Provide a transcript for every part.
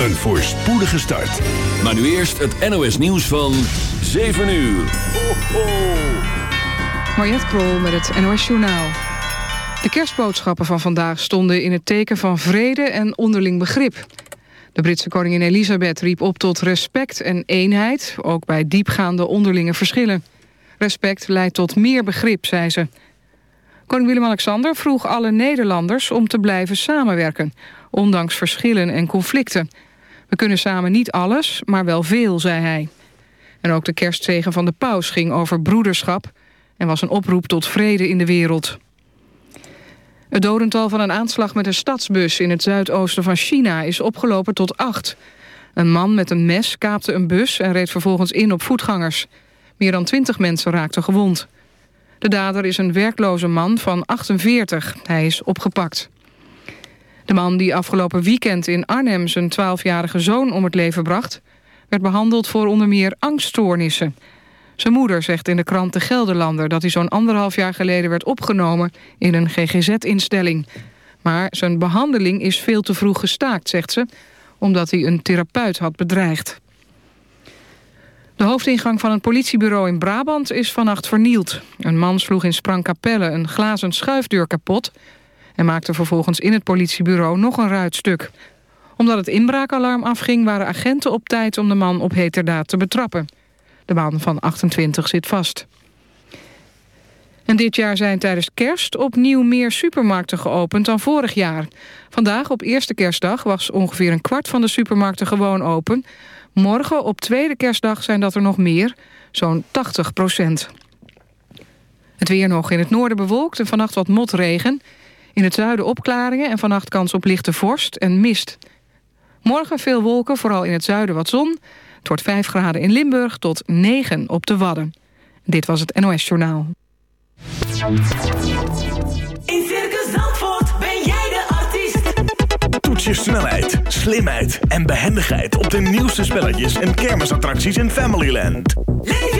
een voorspoedige start. Maar nu eerst het NOS nieuws van 7 uur. Ho. Mariette Krol met het NOS Journaal. De kerstboodschappen van vandaag stonden in het teken van vrede en onderling begrip. De Britse koningin Elisabeth riep op tot respect en eenheid... ook bij diepgaande onderlinge verschillen. Respect leidt tot meer begrip, zei ze. Koning Willem-Alexander vroeg alle Nederlanders om te blijven samenwerken... ondanks verschillen en conflicten. We kunnen samen niet alles, maar wel veel, zei hij. En ook de kerstzegen van de paus ging over broederschap... en was een oproep tot vrede in de wereld. Het dodental van een aanslag met een stadsbus in het zuidoosten van China is opgelopen tot acht. Een man met een mes kaapte een bus en reed vervolgens in op voetgangers. Meer dan twintig mensen raakten gewond. De dader is een werkloze man van 48. Hij is opgepakt. De man die afgelopen weekend in Arnhem zijn 12-jarige zoon om het leven bracht... werd behandeld voor onder meer angststoornissen. Zijn moeder zegt in de krant De Gelderlander... dat hij zo'n anderhalf jaar geleden werd opgenomen in een GGZ-instelling. Maar zijn behandeling is veel te vroeg gestaakt, zegt ze... omdat hij een therapeut had bedreigd. De hoofdingang van een politiebureau in Brabant is vannacht vernield. Een man sloeg in Sprangkapelle een glazen schuifdeur kapot... en maakte vervolgens in het politiebureau nog een ruitstuk. Omdat het inbraakalarm afging waren agenten op tijd... om de man op heterdaad te betrappen. De man van 28 zit vast. En dit jaar zijn tijdens kerst opnieuw meer supermarkten geopend dan vorig jaar. Vandaag op eerste kerstdag was ongeveer een kwart van de supermarkten gewoon open... Morgen op tweede kerstdag zijn dat er nog meer, zo'n 80 procent. Het weer nog in het noorden bewolkt en vannacht wat motregen. In het zuiden opklaringen en vannacht kans op lichte vorst en mist. Morgen veel wolken, vooral in het zuiden wat zon. Het wordt 5 graden in Limburg tot 9 op de Wadden. Dit was het NOS Journaal. In Circus Zandvoort ben jij de artiest. Toets je snelheid, slimheid en behendigheid op de nieuwste spelletjes en kermisattracties in Familyland. Leef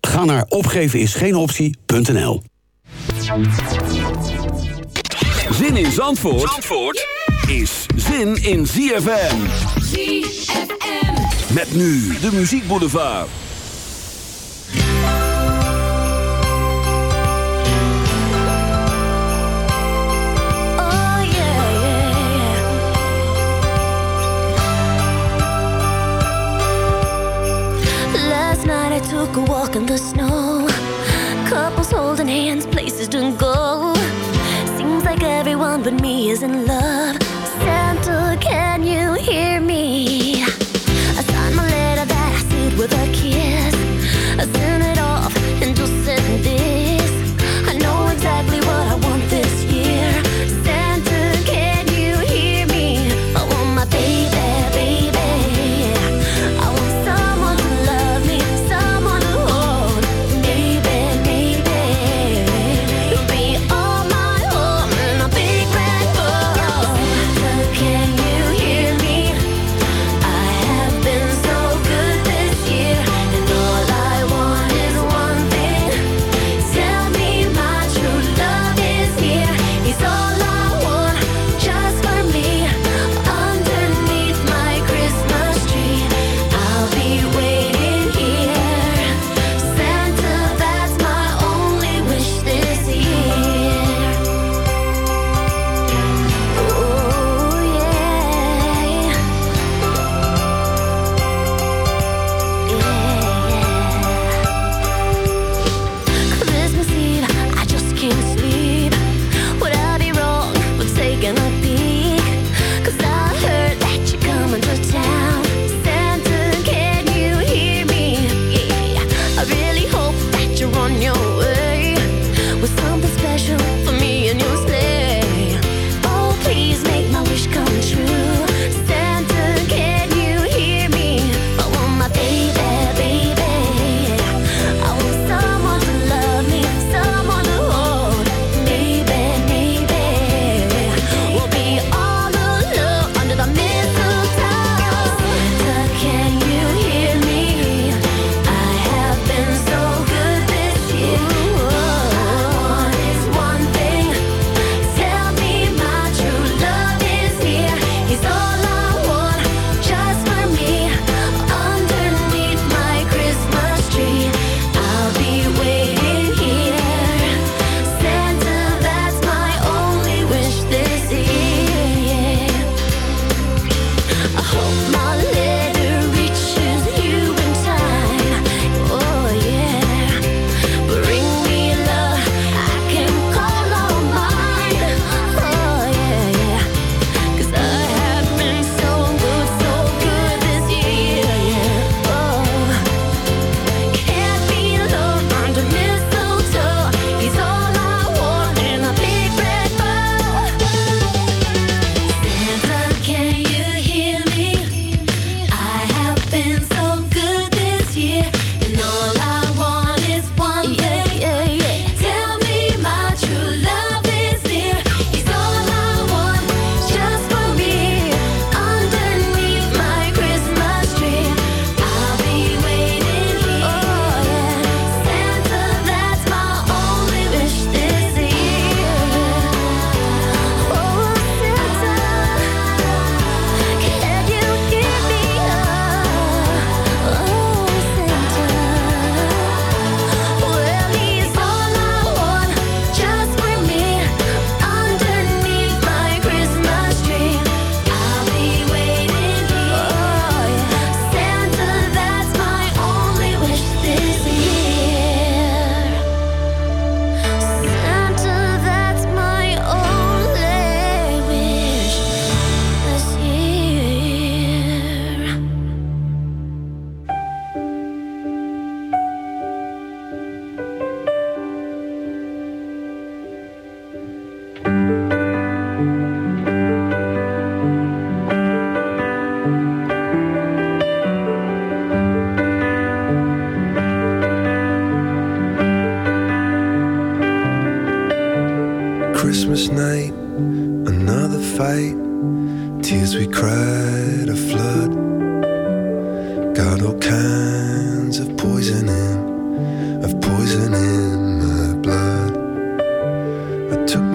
Ga naar opgevenisgeenoptie.nl Zin in Zandvoort, Zandvoort is zin in ZFM. ZFM. Met nu de muziekboulevard. Oh took a walk in the snow. Couples holding hands, places to go. Seems like everyone but me is in love. Santa, can you hear me? I signed my letter that I sealed with a key.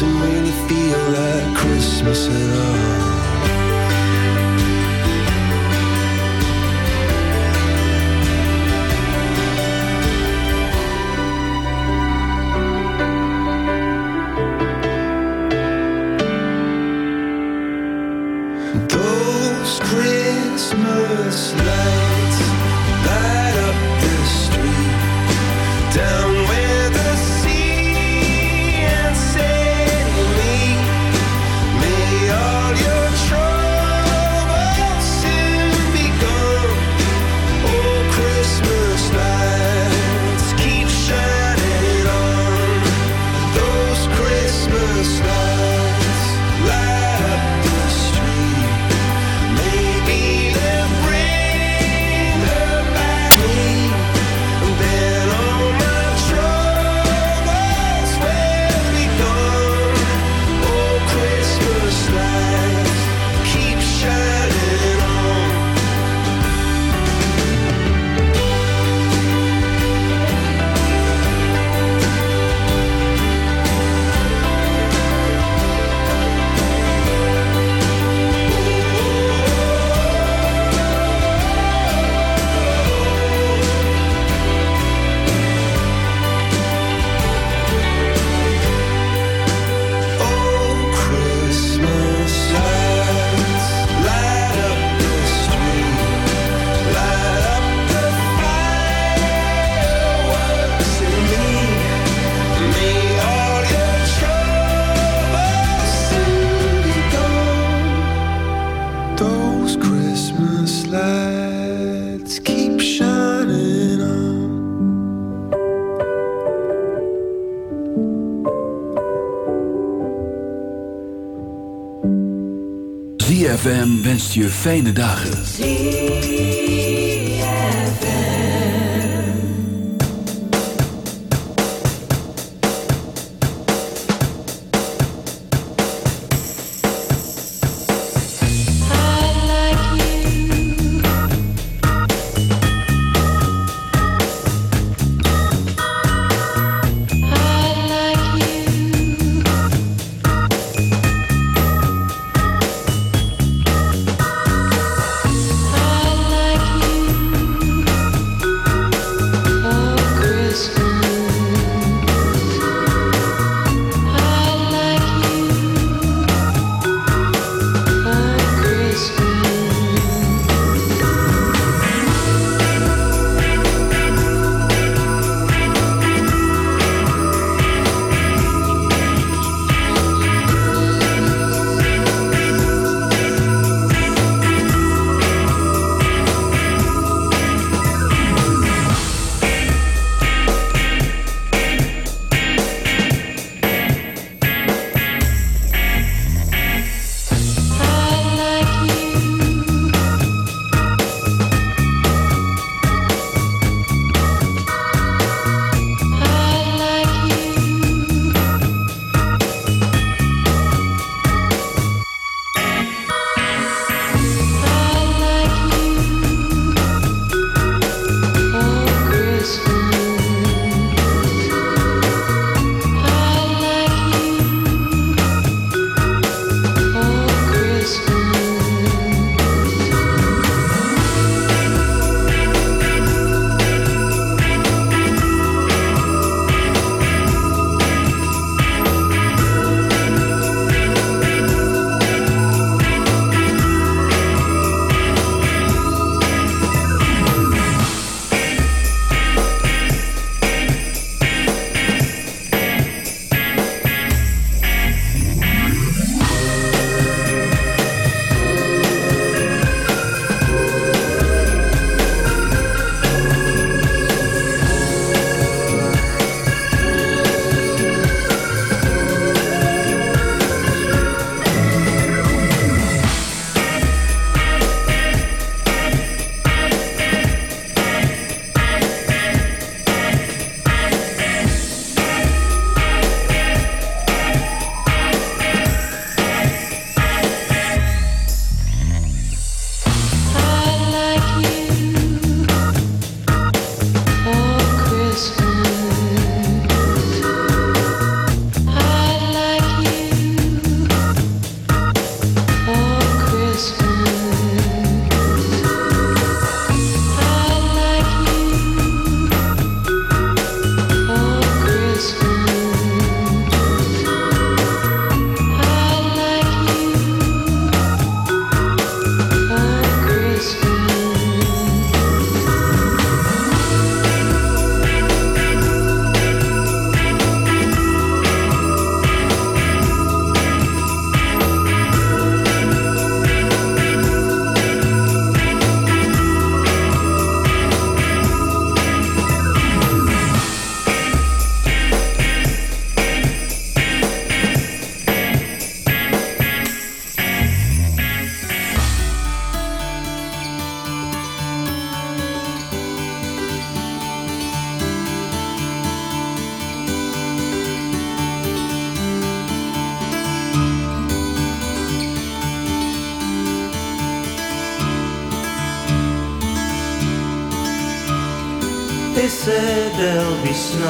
some really je fijne dagen.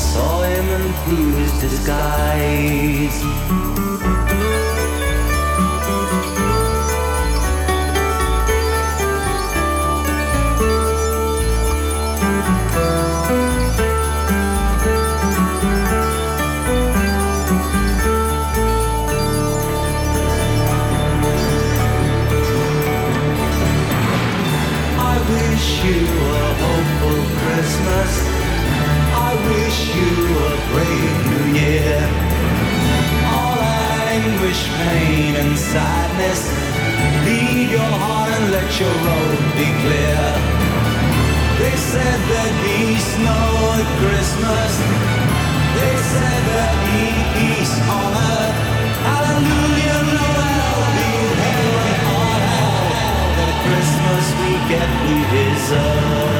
Saw him and through his disguise. Pain, and sadness. Leave your heart and let your road be clear. They said there'd be snow at Christmas. They said there'd be peace on earth. Hallelujah, Noel, be heaven on hell. The Christmas we get we deserve.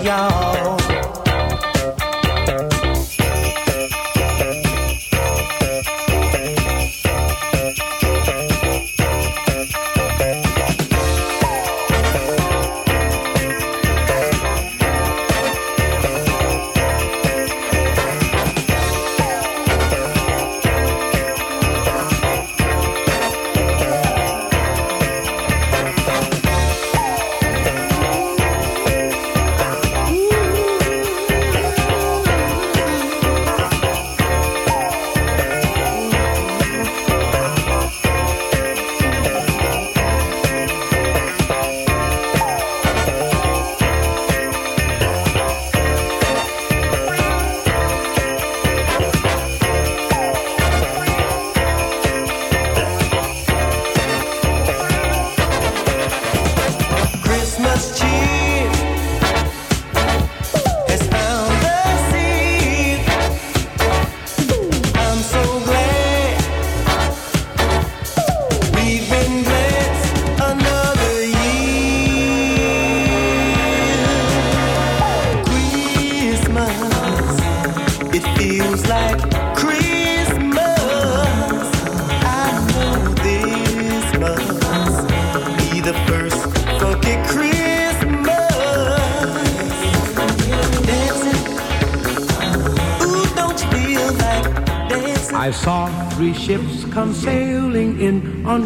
y'all.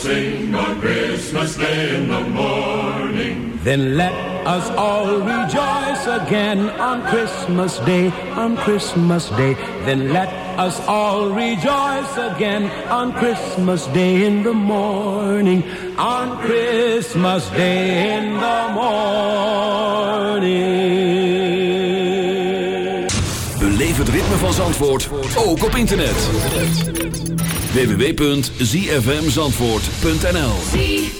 Sing on Christmas Day in the morning. Then let us all rejoice again on Christmas Day, on Christmas Day. Then let us all rejoice again on Christmas Day in the morning, on Christmas Day in the morning. Beleef het ritme van Zandvoort, ook op internet. www.zfmzandvoort.nl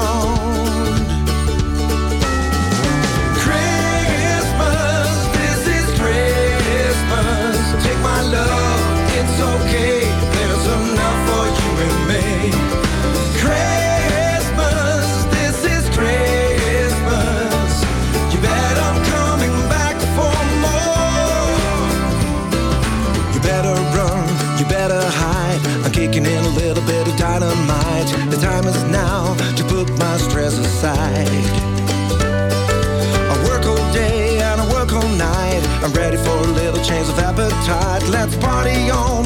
Aside. I work all day and I work all night. I'm ready for a little change of appetite. Let's party on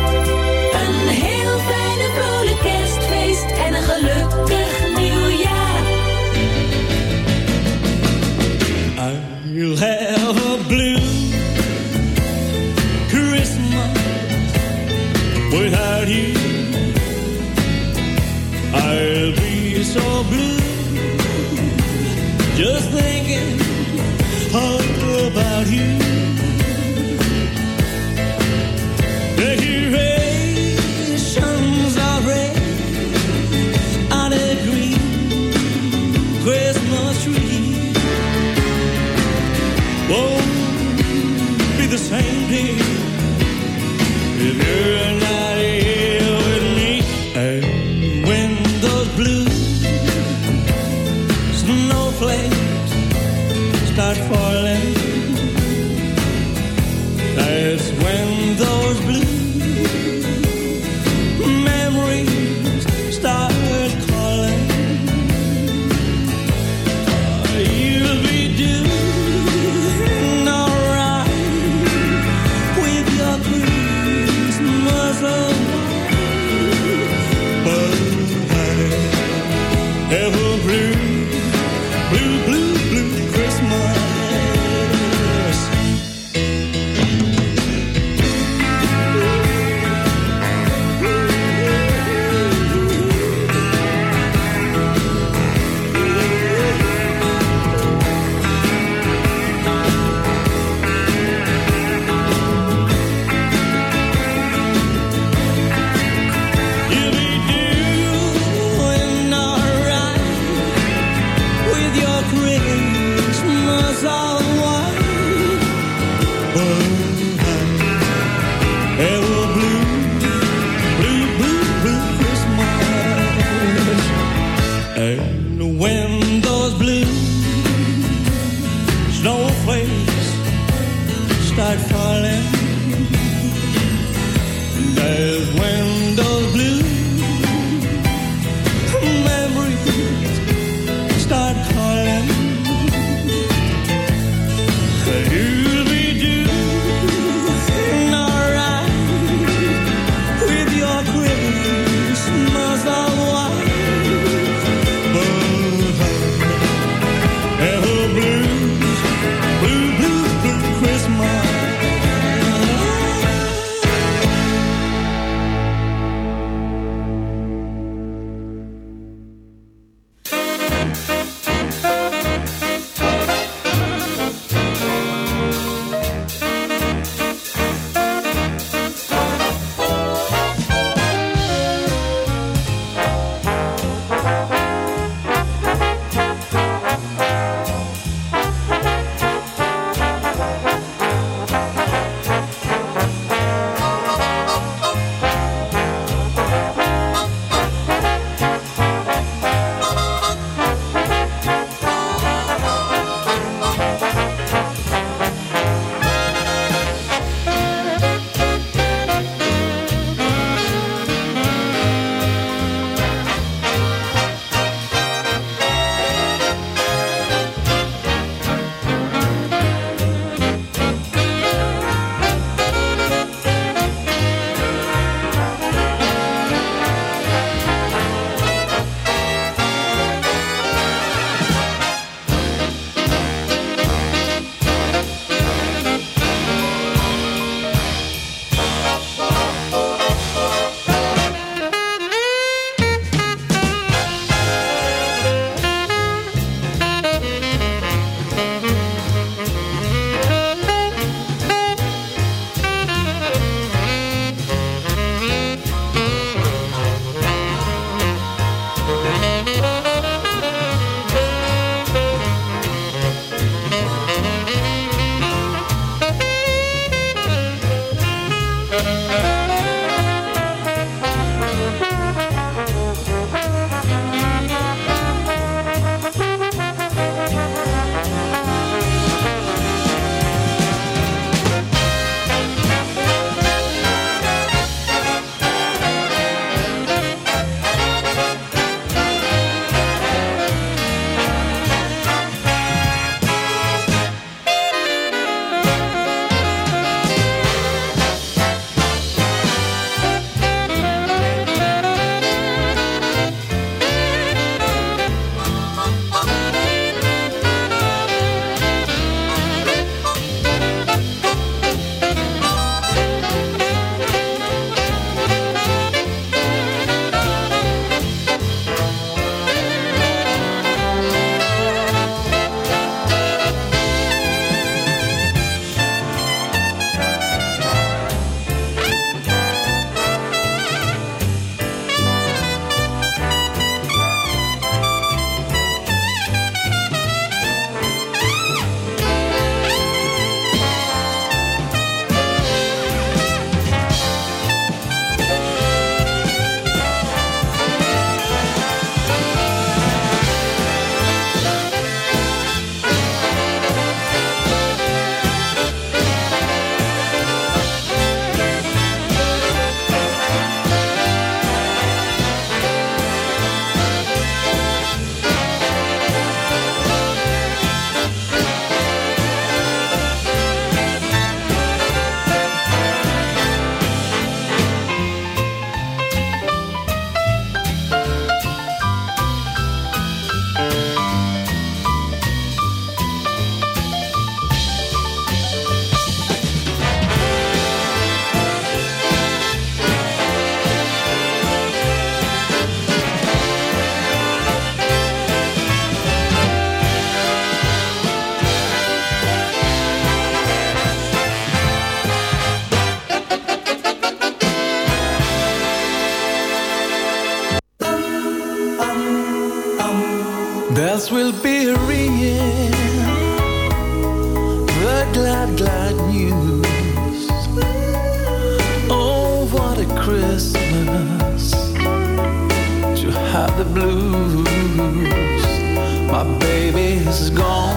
is gone.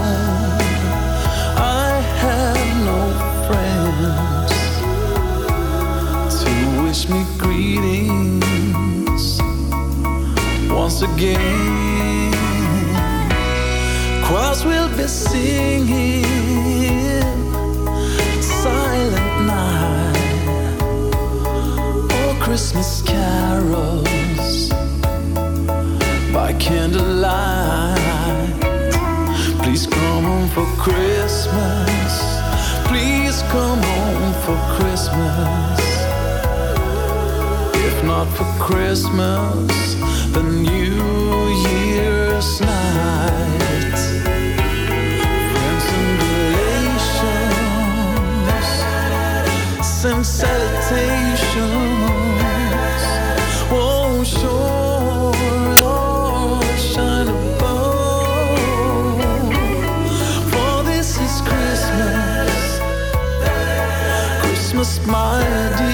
I have no friends to wish me greetings once again. out for Christmas, the New Year's night. Friends and relations, sensations. Oh, sure, Lord, shine above. For this is Christmas, Christmas, my dear.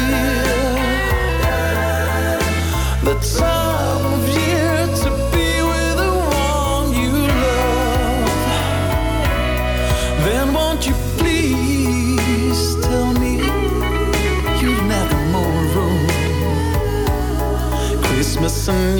some